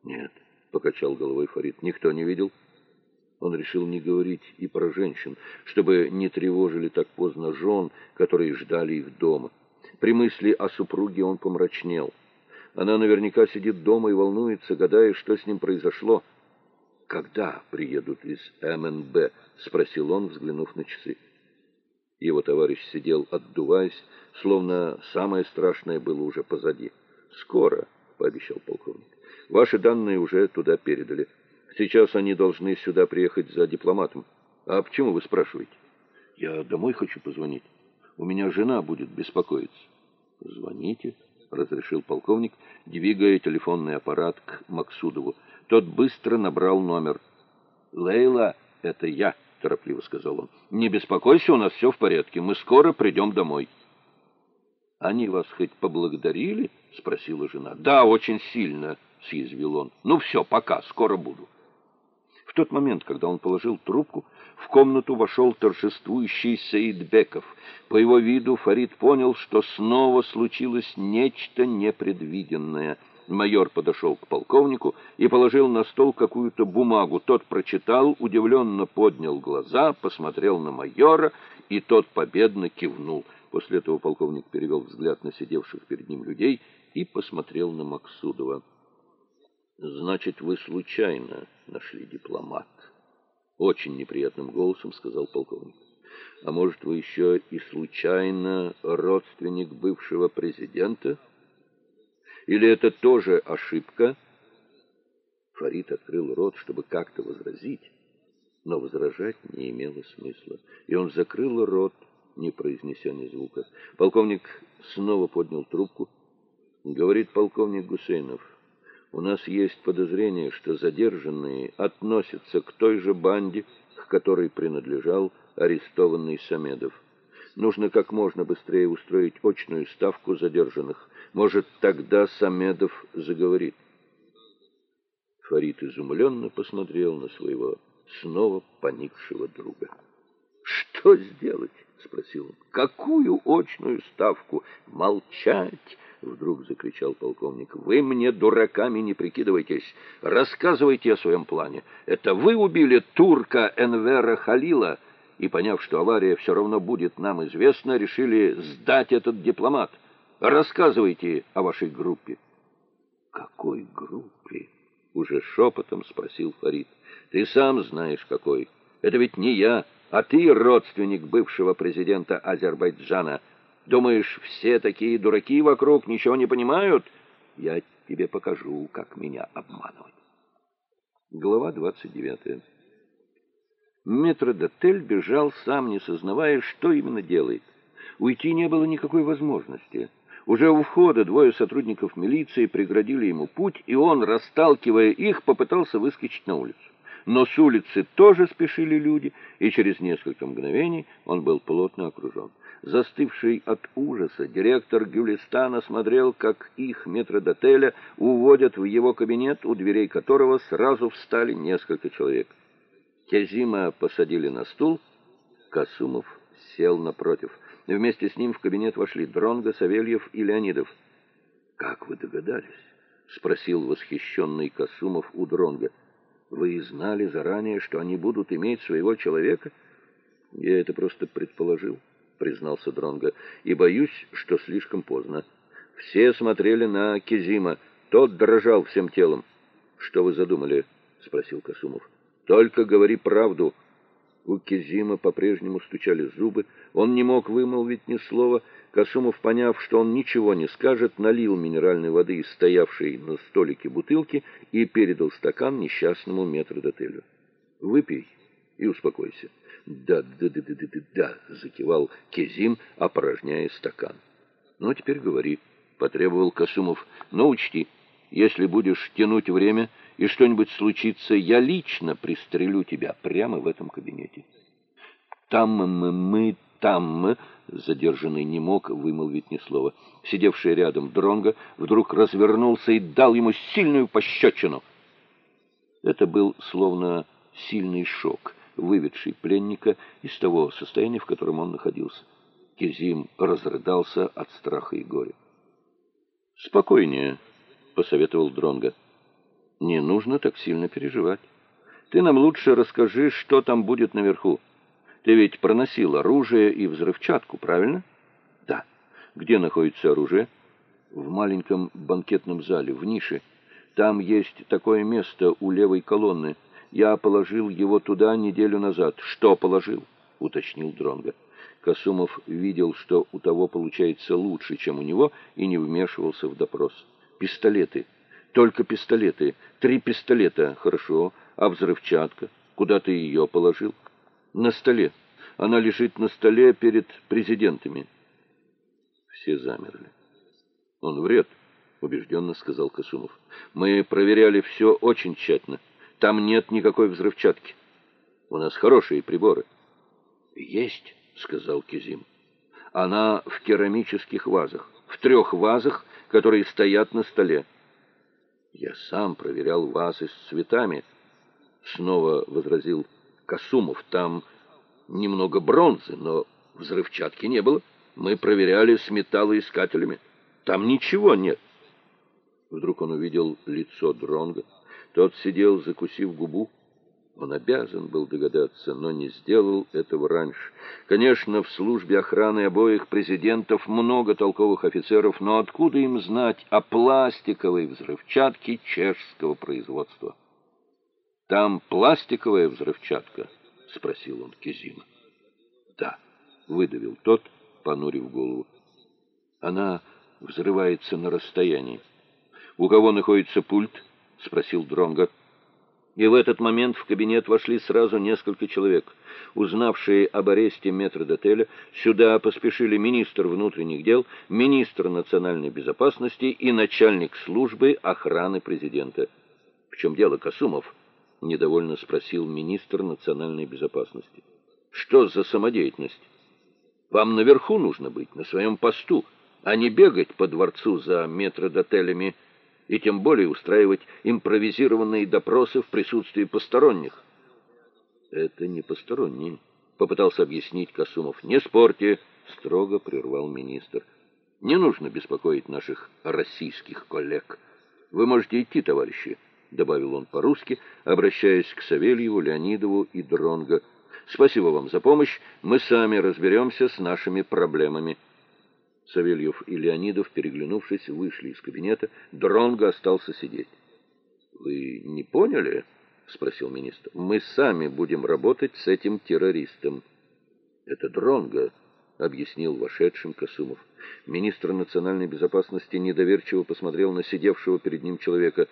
[SPEAKER 1] Нет, покачал головой Фарид. Никто не видел. Он решил не говорить и про женщин, чтобы не тревожили так поздно жен, которые ждали их дома. При мысли о супруге он помрачнел. Она наверняка сидит дома и волнуется, гадая, что с ним произошло. когда приедут из МНБ?» — спросил он, взглянув на часы. Его товарищ сидел, отдуваясь, словно самое страшное было уже позади. «Скоро», — пообещал полковник. «Ваши данные уже туда передали. Сейчас они должны сюда приехать за дипломатом. А почему вы спрашиваете?» «Я домой хочу позвонить. У меня жена будет беспокоиться». «Звоните», — разрешил полковник, двигая телефонный аппарат к Максудову. Тот быстро набрал номер. «Лейла, это я», — торопливо сказал он. «Не беспокойся, у нас все в порядке. Мы скоро придем домой». «Они вас хоть поблагодарили?» — спросила жена. «Да, очень сильно», — съязвил он. «Ну все, пока, скоро буду». В тот момент, когда он положил трубку, в комнату вошел торжествующий Саидбеков. По его виду Фарид понял, что снова случилось нечто непредвиденное — Майор подошел к полковнику и положил на стол какую-то бумагу. Тот прочитал, удивленно поднял глаза, посмотрел на майора, и тот победно кивнул. После этого полковник перевел взгляд на сидевших перед ним людей и посмотрел на Максудова. «Значит, вы случайно нашли дипломат?» Очень неприятным голосом сказал полковник. «А может, вы еще и случайно родственник бывшего президента?» Или это тоже ошибка? Фарид открыл рот, чтобы как-то возразить, но возражать не имело смысла, и он закрыл рот, не произнеся ни звука. Полковник снова поднял трубку. Говорит полковник Гусейнов, у нас есть подозрение, что задержанные относятся к той же банде, к которой принадлежал арестованный Самедов. Нужно как можно быстрее устроить очную ставку задержанных. Может, тогда Самедов заговорит. Фарид изумленно посмотрел на своего снова поникшего друга. «Что сделать?» — спросил он. «Какую очную ставку? Молчать!» — вдруг закричал полковник. «Вы мне дураками не прикидывайтесь. Рассказывайте о своем плане. Это вы убили турка Энвера Халила?» и, поняв, что авария все равно будет нам известна, решили сдать этот дипломат. Рассказывайте о вашей группе. Какой группе? Уже шепотом спросил Фарид. Ты сам знаешь, какой. Это ведь не я, а ты родственник бывшего президента Азербайджана. Думаешь, все такие дураки вокруг ничего не понимают? Я тебе покажу, как меня обманывать. Глава двадцать девятая. Метродотель бежал, сам не сознавая, что именно делает. Уйти не было никакой возможности. Уже у входа двое сотрудников милиции преградили ему путь, и он, расталкивая их, попытался выскочить на улицу. Но с улицы тоже спешили люди, и через несколько мгновений он был плотно окружен. Застывший от ужаса, директор Гюлистана смотрел, как их метродотеля уводят в его кабинет, у дверей которого сразу встали несколько человек. Кезима посадили на стул, Касумов сел напротив. Вместе с ним в кабинет вошли Дронго, Савельев и Леонидов. «Как вы догадались?» — спросил восхищенный Касумов у Дронга. «Вы знали заранее, что они будут иметь своего человека?» «Я это просто предположил», — признался Дронга, «и боюсь, что слишком поздно. Все смотрели на Кезима, тот дрожал всем телом». «Что вы задумали?» — спросил Касумов. Только говори правду. У Кезима по-прежнему стучали зубы. Он не мог вымолвить ни слова. Касумов, поняв, что он ничего не скажет, налил минеральной воды из стоявшей на столике бутылки и передал стакан несчастному метрдотелю. «Выпей и успокойся». «Да, да, да, да, да, да, да», — закивал Кезим, опорожняя стакан. «Ну, теперь говори», — потребовал Касумов. «Но учти, если будешь тянуть время и что-нибудь случится, я лично пристрелю тебя прямо в этом кабинете. Там мы, там задержанный не мог вымолвить ни слова. Сидевший рядом Дронго вдруг развернулся и дал ему сильную пощечину. Это был словно сильный шок, выведший пленника из того состояния, в котором он находился. Кезим разрыдался от страха и горя. «Спокойнее», — посоветовал Дронго. Не нужно так сильно переживать. Ты нам лучше расскажи, что там будет наверху. Ты ведь проносил оружие и взрывчатку, правильно? Да. Где находится оружие? В маленьком банкетном зале, в нише. Там есть такое место у левой колонны. Я положил его туда неделю назад. Что положил? уточнил Дронга. Косумов видел, что у того получается лучше, чем у него, и не вмешивался в допрос. Пистолеты. Только пистолеты. Три пистолета. Хорошо. А взрывчатка? Куда ты ее положил? На столе. Она лежит на столе перед президентами. Все замерли. Он врет, убежденно сказал Косумов. Мы проверяли все очень тщательно. Там нет никакой взрывчатки. У нас хорошие приборы. Есть, сказал Кизим. Она в керамических вазах, в трех вазах, которые стоят на столе. Я сам проверял вазы с цветами, снова возразил Касумов. Там немного бронзы, но взрывчатки не было. Мы проверяли с металлоискателями. Там ничего нет. Вдруг он увидел лицо Дронга. Тот сидел, закусив губу. Он обязан был догадаться, но не сделал этого раньше. Конечно, в службе охраны обоих президентов много толковых офицеров, но откуда им знать о пластиковой взрывчатке чешского производства? Там пластиковая взрывчатка, спросил он Кизима. Да, выдавил тот, понурив голову. Она взрывается на расстоянии. У кого находится пульт? Спросил Дронга. И в этот момент в кабинет вошли сразу несколько человек. Узнавшие об аресте метрдотеля, сюда поспешили министр внутренних дел, министр национальной безопасности и начальник службы охраны президента. В чем дело, Касумов? недовольно спросил министр национальной безопасности. Что за самодеятельность? Вам наверху нужно быть, на своем посту, а не бегать по дворцу за метрдотелями и тем более устраивать импровизированные допросы в присутствии посторонних. Это не посторонние, попытался объяснить Касумов. Не спорьте, строго прервал министр. Не нужно беспокоить наших российских коллег. Вы можете идти, товарищи, добавил он по-русски, обращаясь к Савельеву, Леонидову и Дронго. Спасибо вам за помощь. Мы сами разберемся с нашими проблемами. Савельев и Леонидов, переглянувшись, вышли из кабинета. Дронго остался сидеть. «Вы не поняли?» — спросил министр. «Мы сами будем работать с этим террористом». «Это Дронго», — объяснил вошедшим Косумов. Министр национальной безопасности недоверчиво посмотрел на сидевшего перед ним человека.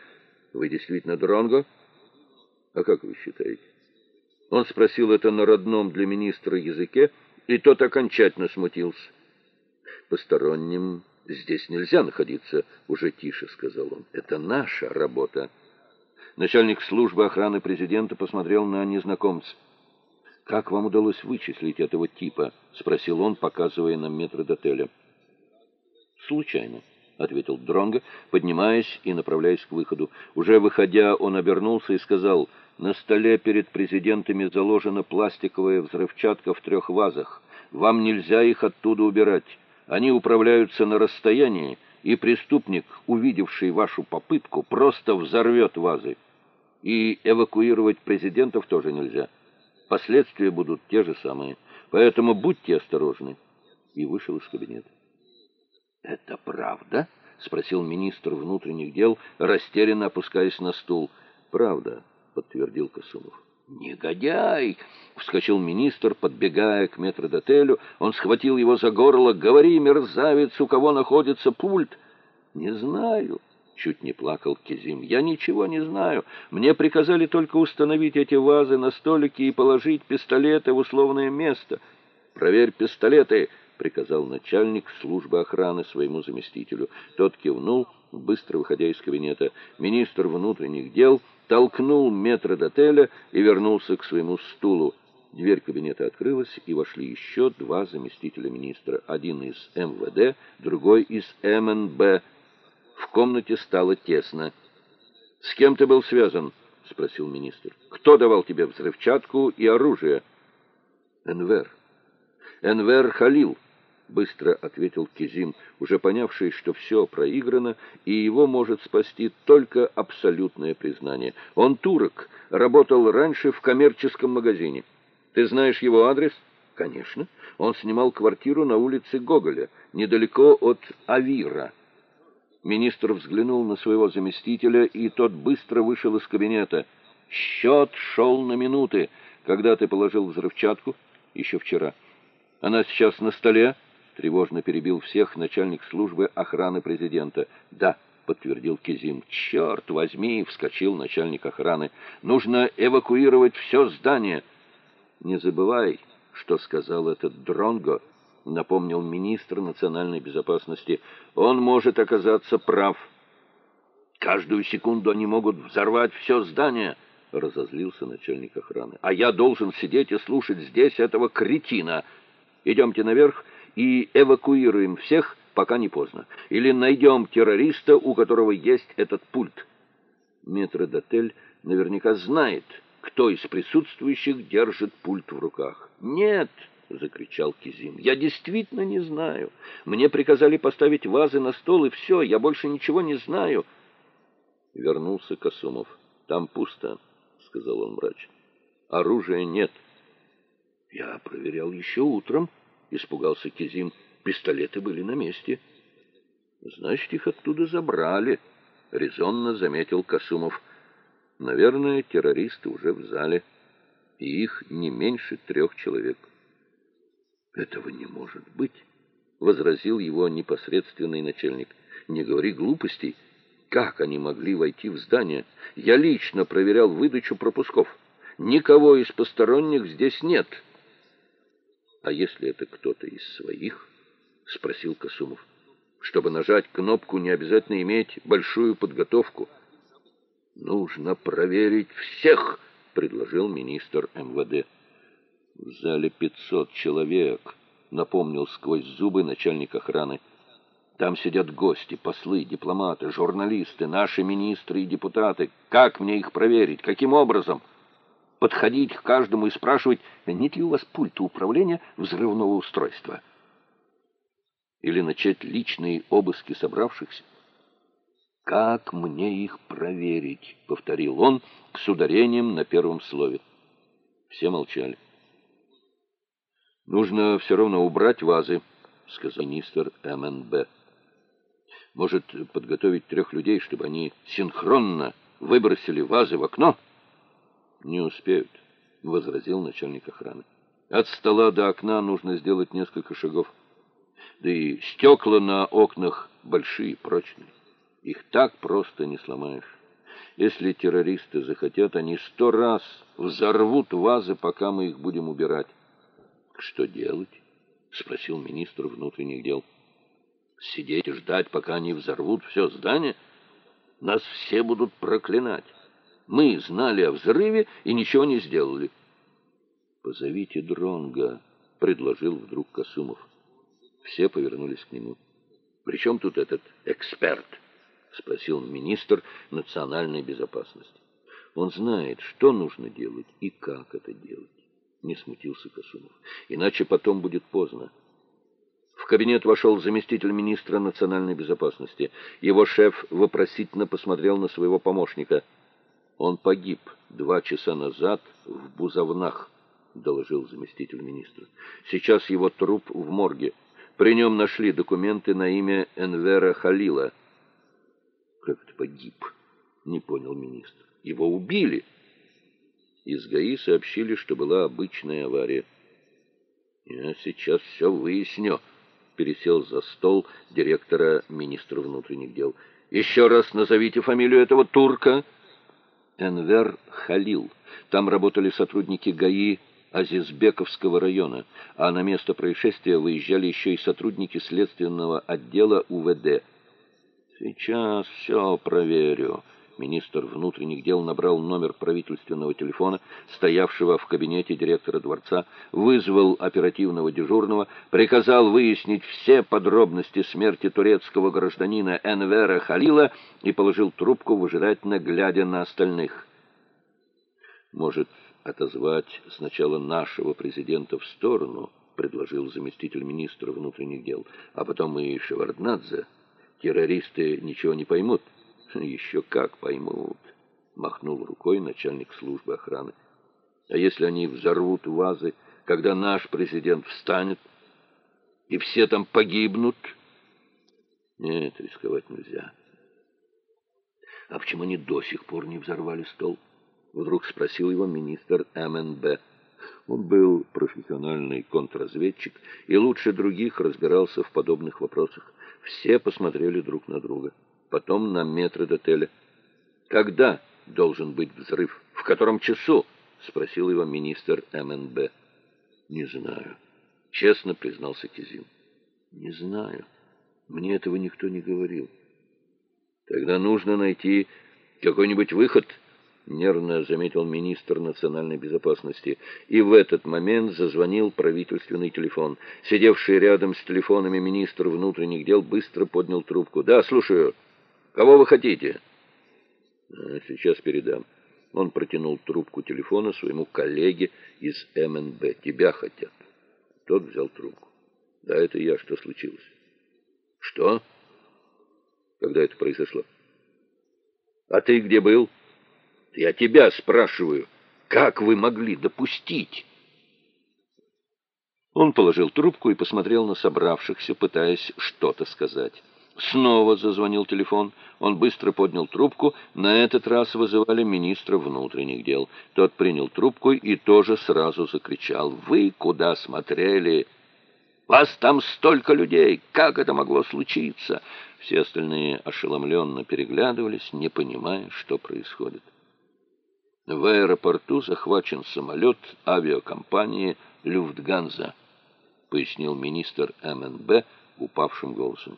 [SPEAKER 1] «Вы действительно Дронго?» «А как вы считаете?» Он спросил это на родном для министра языке, и тот окончательно смутился. Посторонним здесь нельзя находиться, уже тише сказал он. Это наша работа. Начальник службы охраны президента посмотрел на незнакомца. Как вам удалось вычислить этого типа, спросил он, показывая на метрдотеля. Случайно, ответил Дронга, поднимаясь и направляясь к выходу. Уже выходя, он обернулся и сказал: "На столе перед президентами заложена пластиковая взрывчатка в трех вазах. Вам нельзя их оттуда убирать. Они управляются на расстоянии, и преступник, увидевший вашу попытку, просто взорвет вазы. И эвакуировать президентов тоже нельзя. Последствия будут те же самые. Поэтому будьте осторожны. И вышел из кабинета. Это правда? спросил министр внутренних дел, растерянно опускаясь на стул. Правда, подтвердил Косумов. «Негодяй!» — вскочил министр, подбегая к метрдотелю. Он схватил его за горло. «Говори, мерзавец, у кого находится пульт?» «Не знаю», — чуть не плакал Кизим. «Я ничего не знаю. Мне приказали только установить эти вазы на столике и положить пистолеты в условное место. Проверь пистолеты!» — приказал начальник службы охраны своему заместителю. Тот кивнул, быстро выходя из кабинета. Министр внутренних дел толкнул метрдотеля и вернулся к своему стулу. Дверь кабинета открылась, и вошли еще два заместителя министра, один из МВД, другой из МНБ. В комнате стало тесно. «С кем ты был связан?» — спросил министр. «Кто давал тебе взрывчатку и оружие?» «Энвер. Энвер Халил» быстро ответил Кизим, уже понявший, что все проиграно, и его может спасти только абсолютное признание. Он турок, работал раньше в коммерческом магазине. Ты знаешь его адрес? Конечно. Он снимал квартиру на улице Гоголя, недалеко от Авира. Министр взглянул на своего заместителя, и тот быстро вышел из кабинета. Счет шел на минуты. Когда ты положил взрывчатку? Еще вчера. Она сейчас на столе? Тревожно перебил всех начальник службы охраны президента. Да, подтвердил Кизим. Черт возьми, вскочил начальник охраны. Нужно эвакуировать все здание. Не забывай, что сказал этот Дронго, напомнил министр национальной безопасности. Он может оказаться прав. Каждую секунду они могут взорвать все здание, разозлился начальник охраны. А я должен сидеть и слушать здесь этого кретина. Идемте наверх и эвакуируем всех, пока не поздно. Или найдем террориста, у которого есть этот пульт. Метродотель наверняка знает, кто из присутствующих держит пульт в руках. Нет, закричал Кизим. Я действительно не знаю. Мне приказали поставить вазы на стол и все, я больше ничего не знаю. Вернулся Косумов. Там пусто, сказал он мрачно. Оружия нет. Я проверял еще утром, испугался Кизим. Пистолеты были на месте. Значит, их оттуда забрали, резонно заметил Косумов. Наверное, террористы уже в зале, и их не меньше трех человек. Этого не может быть, возразил его непосредственный начальник. Не говори глупостей. Как они могли войти в здание? Я лично проверял выдачу пропусков. Никого из посторонних здесь нет. А если это кто-то из своих? спросил Косумов. Чтобы нажать кнопку, не обязательно иметь большую подготовку. Нужно проверить всех, предложил министр МВД. В зале пятьсот человек, напомнил сквозь зубы начальник охраны. Там сидят гости, послы, дипломаты, журналисты, наши министры и депутаты. Как мне их проверить? Каким образом? Подходить к каждому и спрашивать, нет ли у вас пульта управления взрывного устройства? Или начать личные обыски собравшихся? «Как мне их проверить?» — повторил он с ударением на первом слове. Все молчали. «Нужно все равно убрать вазы», — сказал министр МНБ. Может, подготовить трех людей, чтобы они синхронно выбросили вазы в окно? Не успеют, возразил начальник охраны. От стола до окна нужно сделать несколько шагов. Да и стекла на окнах большие, прочные. Их так просто не сломаешь. Если террористы захотят, они сто раз взорвут вазы, пока мы их будем убирать. Что делать? спросил министр внутренних дел. Сидеть и ждать, пока они взорвут все здание? Нас все будут проклинать. Мы знали о взрыве и ничего не сделали. Позовите Дронга, предложил вдруг Косумов. Все повернулись к нему. «При чем тут этот эксперт?» — спросил министр национальной безопасности. «Он знает, что нужно делать и как это делать», — не смутился Косумов. «Иначе потом будет поздно». В кабинет вошел заместитель министра национальной безопасности. Его шеф вопросительно посмотрел на своего помощника. «Он погиб два часа назад в Бузовнах», — доложил заместитель министра. «Сейчас его труп в морге. При нем нашли документы на имя Энвера Халила». «Как это погиб?» — не понял министр. «Его убили». Из ГАИ сообщили, что была обычная авария. «Я сейчас все выясню», пересел за стол директора министра внутренних дел. «Еще раз назовите фамилию этого турка». Энвер Халил. Там работали сотрудники ГАИ Азизбековского района, а на место происшествия выезжали еще и сотрудники следственного отдела УВД. «Сейчас все проверю». Министр внутренних дел набрал номер правительственного телефона, стоявшего в кабинете директора дворца, вызвал оперативного дежурного, приказал выяснить все подробности смерти турецкого гражданина Энвера Халила и положил трубку, выжидательно глядя на остальных. «Может, отозвать сначала нашего президента в сторону?» — предложил заместитель министра внутренних дел. «А потом и Шеварднадзе. Террористы ничего не поймут». Еще как поймут, махнул рукой начальник службы охраны. А если они взорвут вазы, когда наш президент встанет, и все там погибнут? Нет, рисковать нельзя. А почему они до сих пор не взорвали стол? Вдруг спросил его министр МНБ. Он был профессиональный контрразведчик и лучше других разбирался в подобных вопросах. Все посмотрели друг на друга. Потом на метрдотеля. «Когда должен быть взрыв? В котором часу?» — спросил его министр МНБ. «Не знаю», — честно признался Кизин. «Не знаю. Мне этого никто не говорил». «Тогда нужно найти какой-нибудь выход», — нервно заметил министр национальной безопасности. И в этот момент зазвонил правительственный телефон. Сидевший рядом с телефонами министр внутренних дел быстро поднял трубку. «Да, слушаю. Кого вы хотите?» «А, «Сейчас передам». Он протянул трубку телефона своему коллеге из МНБ. «Тебя хотят». Тот взял трубку. «Да, это я. Что случилось?» «Что?» «Когда это произошло?» «А ты где был?» «Я тебя спрашиваю. Как вы могли допустить?» Он положил трубку и посмотрел на собравшихся, пытаясь что-то сказать. Снова зазвонил телефон. Он быстро поднял трубку. На этот раз вызывали министра внутренних дел. Тот принял трубку и тоже сразу закричал. «Вы куда смотрели? Вас там столько людей! Как это могло случиться?» Все остальные ошеломленно переглядывались, не понимая, что происходит. В аэропорту захвачен самолет авиакомпании «Люфтганза», пояснил министр МНБ упавшим голосом.